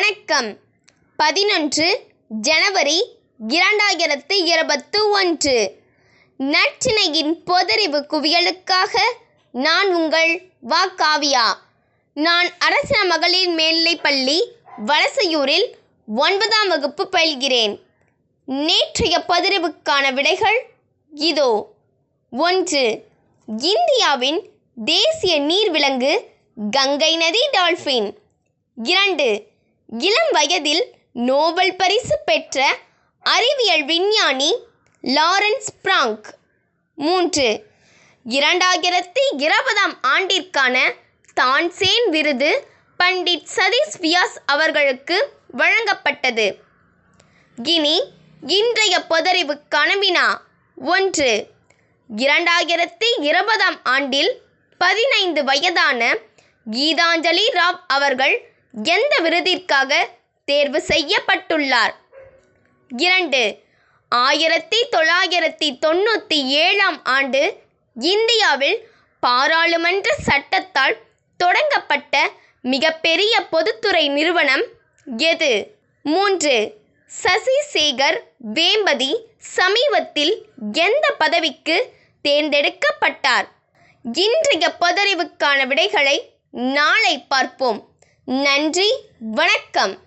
வணக்கம். பதினொன்று ஜனவரி இரண்டாயிரத்து இருபத்து ஒன்று. நற்றினையின் பொதறிவு குவியலுக்காக நான் உங்கள் வா காவியா நான் அரசின மகளிர் மேல்நிலைப் பள்ளி வலசையூரில் ஒன்பதாம் வகுப்பு பயில்கிறேன். நேற்றைய பதிரிவுக்கான விடைகள் இதோ. ஒன்று இந்தியாவின் தேசிய நீர்விலங்கு கங்கை நதி டால்ஃபின் இரண்டு இளம் வயதில் நோபல் பரிசு பெற்ற அறிவியல் விஞ்ஞானி லாரன்ஸ் பிராங்க். மூன்று. இரண்டாயிரத்தி இருபதாம் ஆண்டிற்கான தான்சேன் விருது பண்டிட் சதீஷ் வியாஸ் அவர்களுக்கு வழங்கப்பட்டது. இனி இன்றைய பொதறிவுக்கான வினா ஒன்று. இரண்டாயிரத்தி இருபதாம் ஆண்டில் பதினைந்து வயதான கீதாஞ்சலி ராவ் அவர்கள் எந்த விருதிற்காக தேர்வு செய்யப்பட்டுள்ளார்? இரண்டு ஆயிரத்தி தொள்ளாயிரத்தி தொண்ணூற்றி ஏழாம் ஆண்டு இந்தியாவில் பாராளுமன்ற சட்டத்தால் தொடங்கப்பட்ட மிகப்பெரிய பொதுத்துறை நிறுவனம் எது? மூன்று சசி சேகர் வேம்பதி சமீபத்தில் எந்த பதவிக்கு தேர்ந்தெடுக்கப்பட்டார்? இன்றைய பதறிவுக்கான விடைகளை நாளை பார்ப்போம். நன்றி வணக்கம்.